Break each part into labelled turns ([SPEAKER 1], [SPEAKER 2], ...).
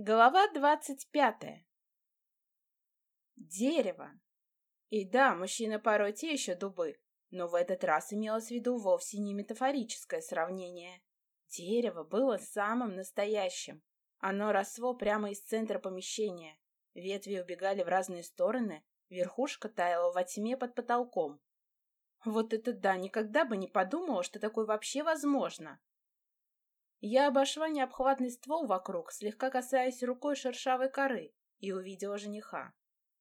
[SPEAKER 1] Глава двадцать пятая. Дерево. И да, мужчина порой те еще дубы, но в этот раз имелось в виду вовсе не метафорическое сравнение. Дерево было самым настоящим. Оно росло прямо из центра помещения. Ветви убегали в разные стороны, верхушка таяла во тьме под потолком. Вот это да, никогда бы не подумала, что такое вообще возможно. Я обошла необхватный ствол вокруг, слегка касаясь рукой шершавой коры, и увидела жениха.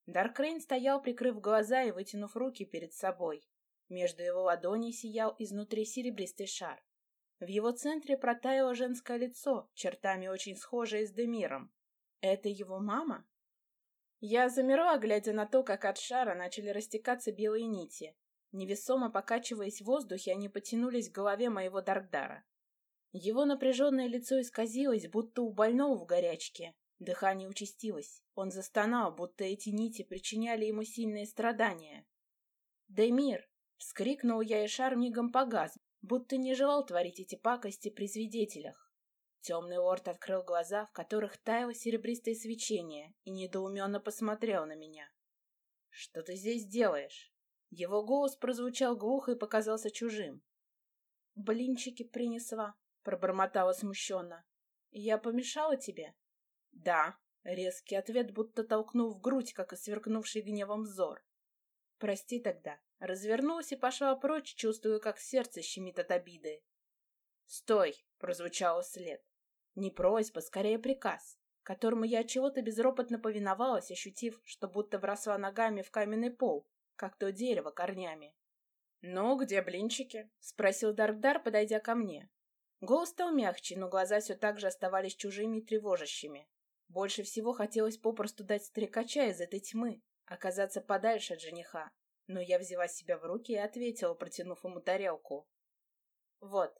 [SPEAKER 1] Даркрейн стоял, прикрыв глаза и вытянув руки перед собой. Между его ладоней сиял изнутри серебристый шар. В его центре протаяло женское лицо, чертами очень схожее с Демиром. Это его мама? Я замерла, глядя на то, как от шара начали растекаться белые нити. Невесомо покачиваясь в воздухе, они потянулись к голове моего Даркдара. Его напряженное лицо исказилось, будто у больного в горячке. Дыхание участилось. Он застонал, будто эти нити причиняли ему сильные страдания. «Демир!» — вскрикнул я, и шар мигом погас, будто не желал творить эти пакости при свидетелях. Темный лорд открыл глаза, в которых таяло серебристое свечение, и недоуменно посмотрел на меня. «Что ты здесь делаешь?» Его голос прозвучал глухо и показался чужим. «Блинчики принесла», пробормотала смущенно. «Я помешала тебе?» «Да», — резкий ответ будто толкнул в грудь, как и сверкнувший гневом взор. «Прости тогда». Развернулась и пошла прочь, чувствуя, как сердце щемит от обиды. «Стой!» — прозвучало след. Не просьба, скорее приказ, которому я чего-то безропотно повиновалась, ощутив, что будто вросла ногами в каменный пол, как то дерево корнями. «Ну, где блинчики?» — спросил Даркдар, подойдя ко мне. Голос стал мягче, но глаза все так же оставались чужими и тревожащими. Больше всего хотелось попросту дать стрекача из этой тьмы, оказаться подальше от жениха. Но я взяла себя в руки и ответила, протянув ему тарелку. Вот.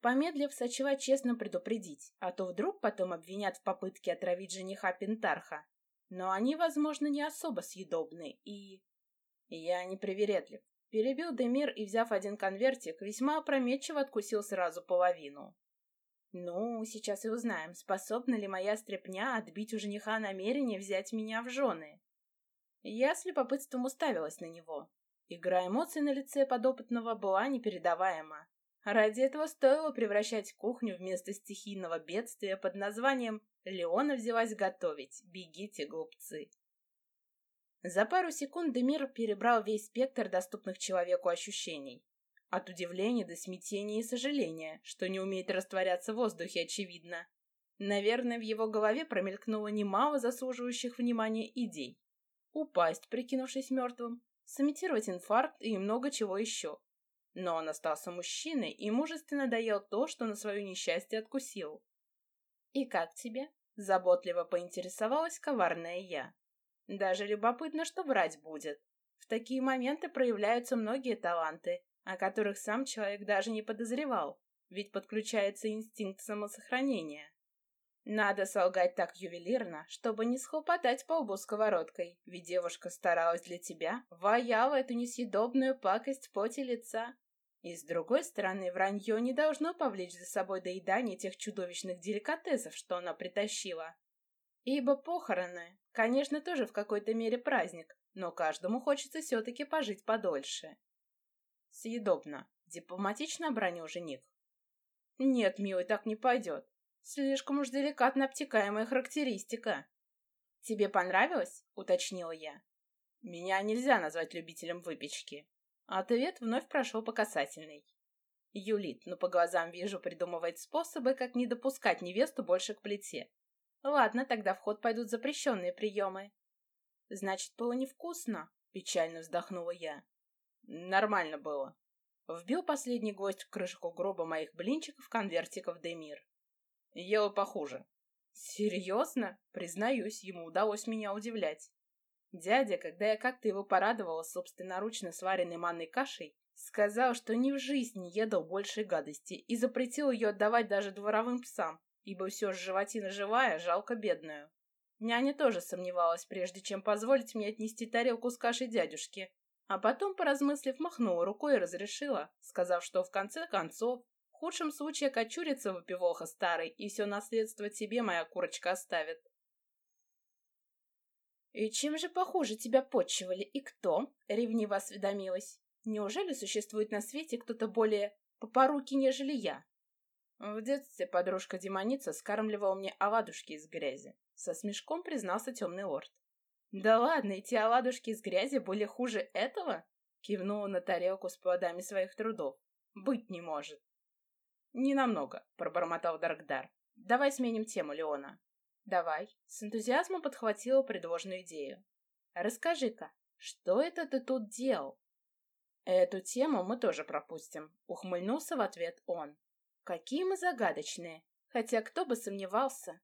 [SPEAKER 1] Помедлив, сочла честно предупредить, а то вдруг потом обвинят в попытке отравить жениха Пентарха. Но они, возможно, не особо съедобны и... Я не привередлив. Перебил Демир и, взяв один конвертик, весьма опрометчиво откусил сразу половину. «Ну, сейчас и узнаем, способна ли моя стряпня отбить у жениха намерение взять меня в жены». Я с любопытством уставилась на него. Игра эмоций на лице подопытного была непередаваема. Ради этого стоило превращать кухню вместо стихийного бедствия под названием «Леона взялась готовить. Бегите, глупцы!» За пару секунд Демир перебрал весь спектр доступных человеку ощущений. От удивления до смятения и сожаления, что не умеет растворяться в воздухе, очевидно. Наверное, в его голове промелькнуло немало заслуживающих внимания идей. Упасть, прикинувшись мертвым, сымитировать инфаркт и много чего еще. Но он остался мужчиной и мужественно доел то, что на свое несчастье откусил. «И как тебе?» — заботливо поинтересовалась коварная я. Даже любопытно, что брать будет. В такие моменты проявляются многие таланты, о которых сам человек даже не подозревал, ведь подключается инстинкт самосохранения. Надо солгать так ювелирно, чтобы не схлопотать по лбу сковородкой, ведь девушка старалась для тебя, ваяла эту несъедобную пакость в поте лица. И с другой стороны, вранье не должно повлечь за собой доедание тех чудовищных деликатесов, что она притащила. Ибо похороны, конечно, тоже в какой-то мере праздник, но каждому хочется все-таки пожить подольше. Съедобно. Дипломатично обронил жених. Нет, милый, так не пойдет. Слишком уж деликатно обтекаемая характеристика. Тебе понравилось? Уточнила я. Меня нельзя назвать любителем выпечки. Ответ вновь прошел по касательной. Юлит, ну по глазам вижу, придумывает способы, как не допускать невесту больше к плите. Ладно, тогда в ход пойдут запрещенные приемы. Значит, было невкусно, печально вздохнула я. Нормально было. Вбил последний гвоздь в крышку гроба моих блинчиков конвертиков Демир. Ела похуже. Серьезно? Признаюсь, ему удалось меня удивлять. Дядя, когда я как-то его порадовала собственноручно сваренной манной кашей, сказал, что ни в жизни не едал большей гадости и запретил ее отдавать даже дворовым псам, ибо все же животина живая, жалко бедную. Няня тоже сомневалась, прежде чем позволить мне отнести тарелку с кашей дядюшке, а потом, поразмыслив, махнула рукой и разрешила, сказав, что в конце концов худшем случае окочурится выпивоха старый, и все наследство тебе моя курочка оставит. «И чем же похуже тебя почивали, и кто?» — ревниво осведомилась. «Неужели существует на свете кто-то более по поруки, нежели я?» В детстве подружка-демоница скармливала мне оладушки из грязи. Со смешком признался темный лорд. «Да ладно, эти оладушки из грязи были хуже этого?» Кивнула на тарелку с плодами своих трудов. «Быть не может». «Не намного», — пробормотал Даркдар. «Давай сменим тему, Леона». «Давай», — с энтузиазмом подхватила предложенную идею. «Расскажи-ка, что это ты тут делал?» «Эту тему мы тоже пропустим», — ухмыльнулся в ответ он. Какие мы загадочные. Хотя кто бы сомневался.